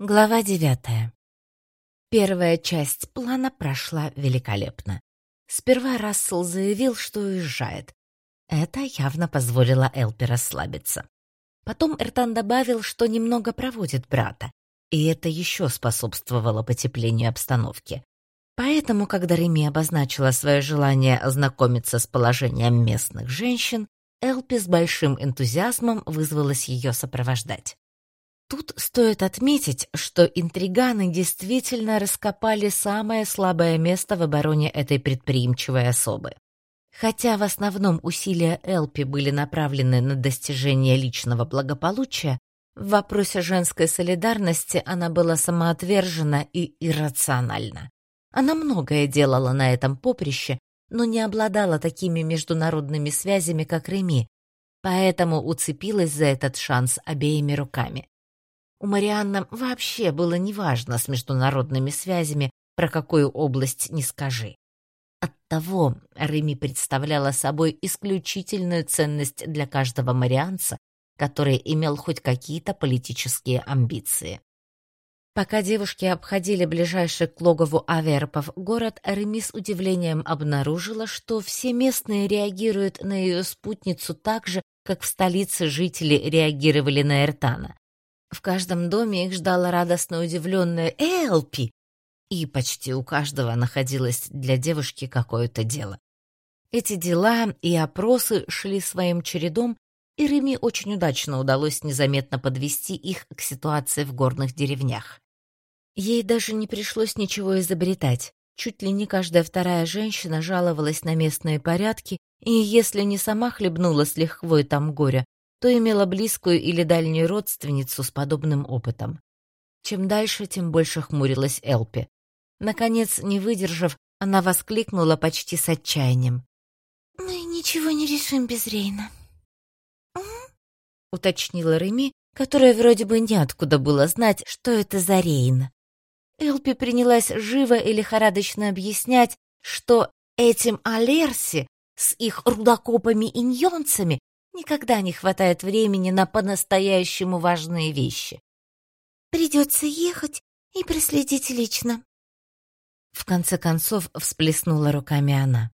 Глава девятая. Первая часть плана прошла великолепно. Сперва Рассел заявил, что уезжает. Это явно позволило Элпи расслабиться. Потом Эртан добавил, что немного проводит брата, и это еще способствовало потеплению обстановки. Поэтому, когда Реми обозначила свое желание ознакомиться с положением местных женщин, Элпи с большим энтузиазмом вызвалась ее сопровождать. Тут стоит отметить, что интриганы действительно раскопали самое слабое место в обороне этой предприимчивой особы. Хотя в основном усилия Элпи были направлены на достижение личного благополучия, в вопросе женской солидарности она была самоотвержена и иррациональна. Она многое делала на этом поприще, но не обладала такими международными связями, как Реми, поэтому уцепилась за этот шанс обеими руками. У Марианны вообще было неважно с международными связями, про какую область не скажи. Оттого Реми представляла собой исключительную ценность для каждого марианца, который имел хоть какие-то политические амбиции. Пока девушки обходили ближайший к логову Аверпов город, Реми с удивлением обнаружила, что все местные реагируют на ее спутницу так же, как в столице жители реагировали на Эртана. В каждом доме их ждала радостно удивленная Элпи, и почти у каждого находилось для девушки какое-то дело. Эти дела и опросы шли своим чередом, и Реми очень удачно удалось незаметно подвести их к ситуации в горных деревнях. Ей даже не пришлось ничего изобретать. Чуть ли не каждая вторая женщина жаловалась на местные порядки, и если не сама хлебнула с лихвой там горя, то имела близкую или дальнюю родственницу с подобным опытом. Чем дальше, тем больше хмурилась Элпи. Наконец, не выдержав, она воскликнула почти с отчаянием. «Мы ничего не решим без Рейна», — уточнила Реми, которая вроде бы неоткуда было знать, что это за Рейн. Элпи принялась живо и лихорадочно объяснять, что этим Алерси с их рудокопами-иньонцами Никогда не хватает времени на по-настоящему важные вещи. Придется ехать и проследить лично. В конце концов всплеснула руками она.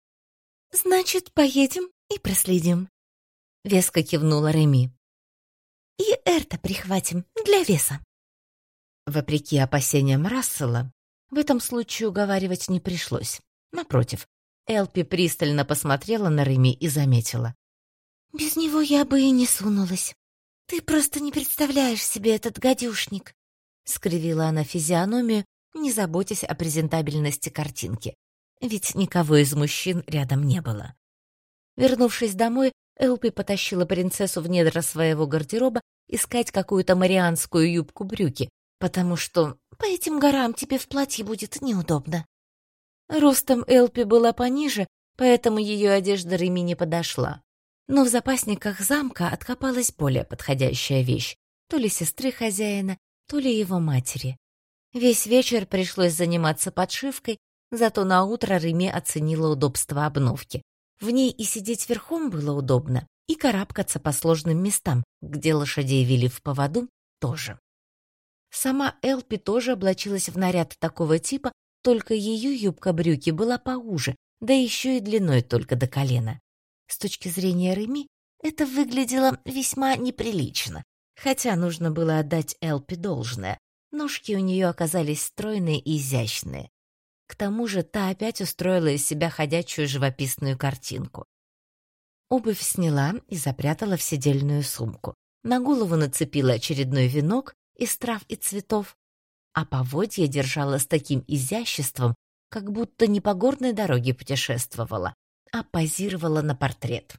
Значит, поедем и проследим. Веско кивнула Реми. И Эрта прихватим для веса. Вопреки опасениям Рассела, в этом случае уговаривать не пришлось. Напротив, Элпи пристально посмотрела на Реми и заметила. Без него я бы и не сунулась. Ты просто не представляешь себе этот гадюшник. Скривила она физиономию, не заботясь о презентабельности картинки. Ведь никого из мужчин рядом не было. Вернувшись домой, Элпи потащила принцессу в недра своего гардероба искать какую-то марианскую юбку-брюки, потому что по этим горам тебе в платье будет неудобно. Ростом Элпи была пониже, поэтому ее одежда Реми не подошла. Но в запасниках замка откопалась более подходящая вещь, то ли сестры хозяина, то ли его матери. Весь вечер пришлось заниматься подшивкой, зато на утро Реми оценила удобство обновки. В ней и сидеть верхом было удобно, и карабкаться по сложным местам, где лошадей вели в поводу, тоже. Сама Элпи тоже облачилась в наряд такого типа, только ее юбка-брюки была поуже, да еще и длиной только до колена. С точки зрения Реми, это выглядело весьма неприлично, хотя нужно было отдать Элпи должное. Ножки у нее оказались стройные и изящные. К тому же та опять устроила из себя ходячую живописную картинку. Обувь сняла и запрятала в седельную сумку. На голову нацепила очередной венок из трав и цветов, а поводья держала с таким изяществом, как будто не по горной дороге путешествовала, а позировала на портрет.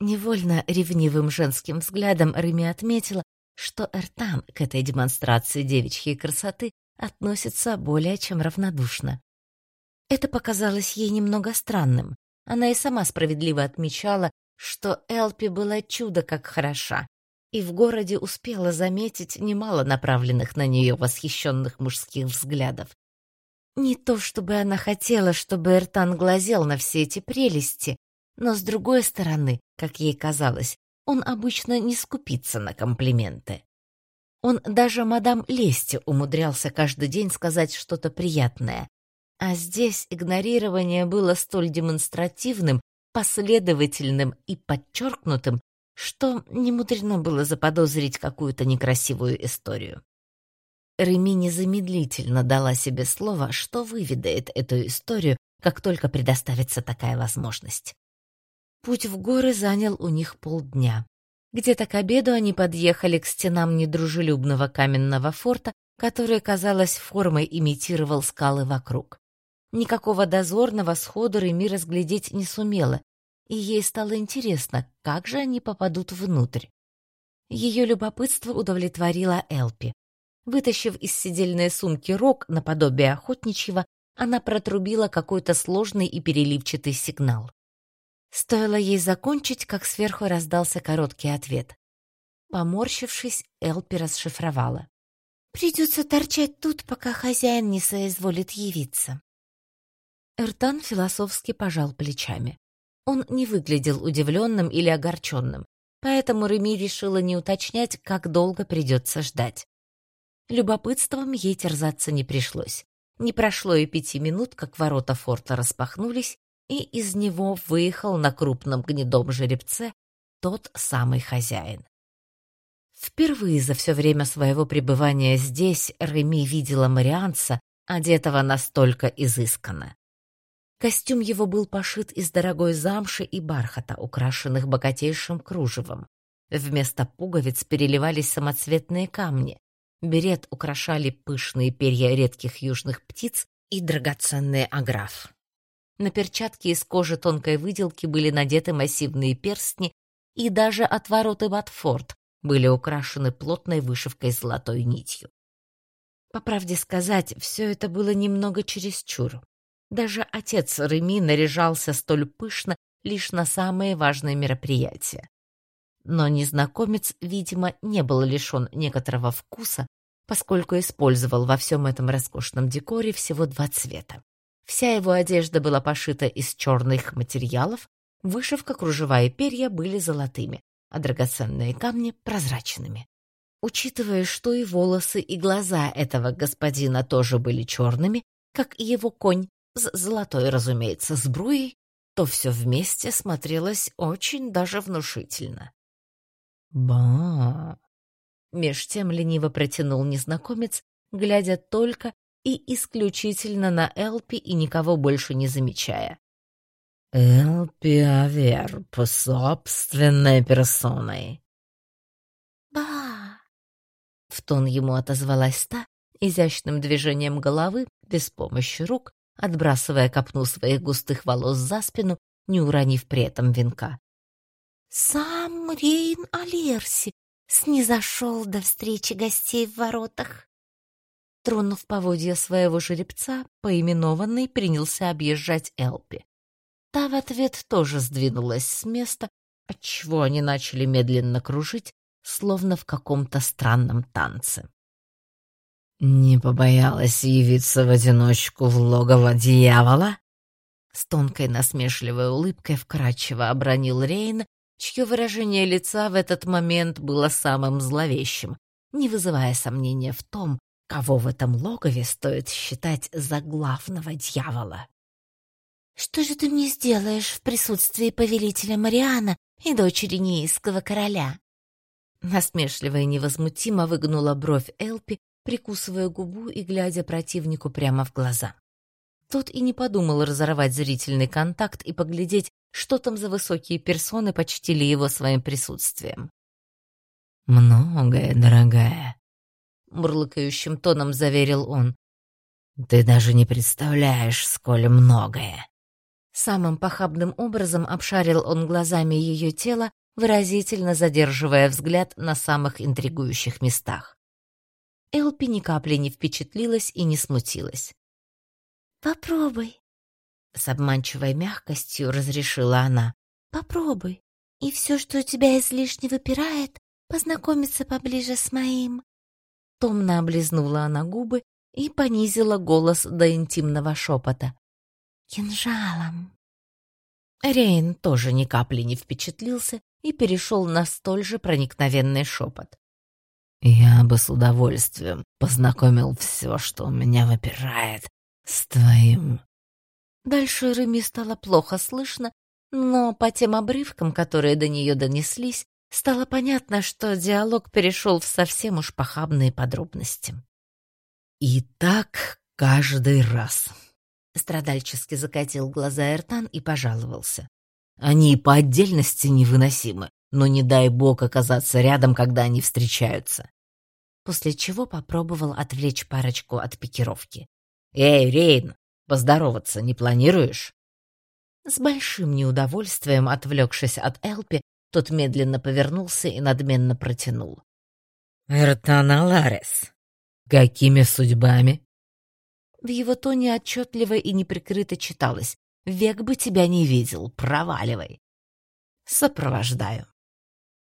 Невольно ревнивым женским взглядом Реми отметила, что Эртан к этой демонстрации девичьей красоты относится более чем равнодушно. Это показалось ей немного странным. Она и сама справедливо отмечала, что Элпи была чудо как хороша, и в городе успела заметить немало направленных на нее восхищенных мужских взглядов. Не то чтобы она хотела, чтобы Эртан глазел на все эти прелести, но с другой стороны, как ей казалось, он обычно не скупится на комплименты. Он даже мадам Лесте умудрялся каждый день сказать что-то приятное. А здесь игнорирование было столь демонстративным, последовательным и подчеркнутым, что немудрено было заподозрить какую-то некрасивую историю. Реми незамедлительно дала себе слово, что выведает эту историю, как только предоставится такая возможность. Путь в горы занял у них полдня. Где-то к обеду они подъехали к стенам недружелюбного каменного форта, который, казалось, формой имитировал скалы вокруг. Никакого дозорного сходу Реми разглядеть не сумела, и ей стало интересно, как же они попадут внутрь. Ее любопытство удовлетворило Элпи. Вытащив из сидельной сумки рог наподобие охотничьего, она протрубила какой-то сложный и переливчатый сигнал. Стоило ей закончить, как сверху раздался короткий ответ. Поморщившись, Элпи расшифровала. «Придется торчать тут, пока хозяин не соизволит явиться». Эртан философски пожал плечами. Он не выглядел удивленным или огорченным, поэтому Реми решила не уточнять, как долго придется ждать. Любопытством ей терзаться не пришлось. Не прошло и пяти минут, как ворота форта распахнулись, и из него выехал на крупном гнедом жеребце тот самый хозяин. Впервые за все время своего пребывания здесь Реми видела марианца, одетого настолько изысканно. Костюм его был пошит из дорогой замши и бархата, украшенных богатейшим кружевом. Вместо пуговиц переливались самоцветные камни, Берет украшали пышные перья редких южных птиц и драгоценный аграф. На перчатке из кожи тонкой выделки были надеты массивные перстни, и даже отвороты Батфорд были украшены плотной вышивкой золотой нитью. По правде сказать, все это было немного чересчур. Даже отец Реми наряжался столь пышно лишь на самые важные мероприятия. Но незнакомец, видимо, не был лишен некоторого вкуса, поскольку использовал во всем этом роскошном декоре всего два цвета. Вся его одежда была пошита из черных материалов, вышивка, кружева и перья были золотыми, а драгоценные камни — прозрачными. Учитывая, что и волосы, и глаза этого господина тоже были черными, как и его конь, с золотой, разумеется, сбруей, то все вместе смотрелось очень даже внушительно. «Ба!» Меж тем лениво протянул незнакомец, глядя только и исключительно на Элпи и никого больше не замечая. «Элпи Авер по собственной персоной». «Ба!» В тон ему отозвалась та, изящным движением головы, без помощи рук, отбрасывая копну своих густых волос за спину, не уронив при этом венка. «Сам Рейн Алерси снизошел до встречи гостей в воротах». Тронув поводья своего жеребца, поименованный принялся объезжать Элпи. Та в ответ тоже сдвинулась с места, отчего они начали медленно кружить, словно в каком-то странном танце. «Не побоялась явиться в одиночку в логово дьявола?» С тонкой насмешливой улыбкой вкрадчиво обронил Рейн, чье выражение лица в этот момент было самым зловещим, не вызывая сомнения в том, кого в этом логове стоит считать за главного дьявола. «Что же ты мне сделаешь в присутствии повелителя Мариана и дочери Неиского короля?» Насмешливо и невозмутимо выгнула бровь Элпи, прикусывая губу и глядя противнику прямо в глаза. Тот и не подумал разорвать зрительный контакт и поглядеть, что там за высокие персоны почтили его своим присутствием. «Многое, дорогая», — мурлыкающим тоном заверил он. «Ты даже не представляешь, сколь многое». Самым похабным образом обшарил он глазами ее тело, выразительно задерживая взгляд на самых интригующих местах. Элпи ни капли не впечатлилась и не смутилась. «Попробуй», с обманчивой мягкостью разрешила она. «Попробуй. И все, что у тебя излишне выпирает, познакомиться поближе с моим». Томно облизнула она губы и понизила голос до интимного шепота. «Кинжалом». Рейн тоже ни капли не впечатлился и перешел на столь же проникновенный шепот. Я бы с удовольствием познакомил все, что у меня выпирает, с твоим...» Дальше Реми стало плохо слышно, но по тем обрывкам, которые до нее донеслись, стало понятно, что диалог перешел в совсем уж похабные подробности. «И так каждый раз», — страдальчески закатил глаза Эртан и пожаловался. «Они по отдельности невыносимы, но не дай бог оказаться рядом, когда они встречаются». После чего попробовал отвлечь парочку от пикировки. «Эй, Рейн, поздороваться не планируешь?» С большим неудовольствием, отвлекшись от Элпи, тот медленно повернулся и надменно протянул. «Эртана Ларес, какими судьбами?» В его тоне отчетливо и неприкрыто читалось. «Век бы тебя не видел, проваливай!» «Сопровождаю!»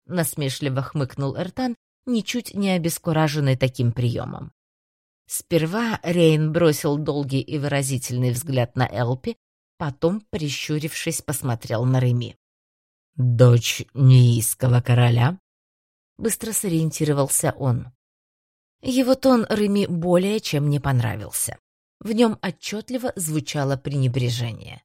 Насмешливо хмыкнул Эртан, ничуть не обескураженный таким приемом. Сперва Рейн бросил долгий и выразительный взгляд на Элпи, Потом, прищурившись, посмотрел на Реми. «Дочь неиского короля?» Быстро сориентировался он. Его тон Реми более чем не понравился. В нем отчетливо звучало пренебрежение.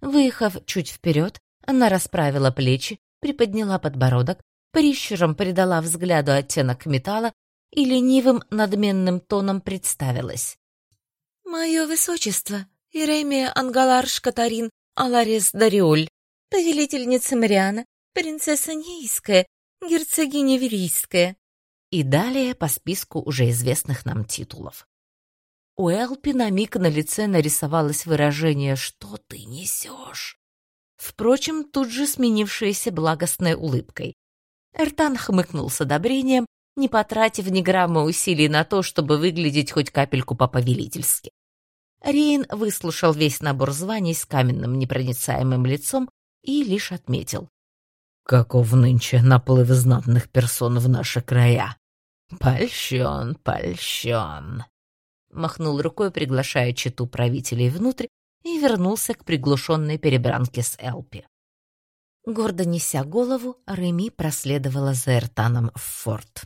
Выехав чуть вперед, она расправила плечи, приподняла подбородок, прищуром придала взгляду оттенок металла и ленивым надменным тоном представилась. «Мое высочество, Иремия Ангаларш Катарин Аларис Дариоль, повелительница Мариана, принцесса Нейская, герцогиня Верийская. И далее по списку уже известных нам титулов. У Элпи на миг на лице нарисовалось выражение «Что ты несешь?». Впрочем, тут же сменившееся благостной улыбкой. Эртан хмыкнул с одобрением, не потратив ни грамма усилий на то, чтобы выглядеть хоть капельку по-повелительски. Рейн выслушал весь набор званий с каменным непроницаемым лицом и лишь отметил. «Каков нынче наплыв знатных персон в наши края? Польщен, польщен!» Махнул рукой, приглашая читу правителей внутрь, и вернулся к приглушенной перебранке с Элпи. Гордо неся голову, Реми проследовала за Эртаном в форт.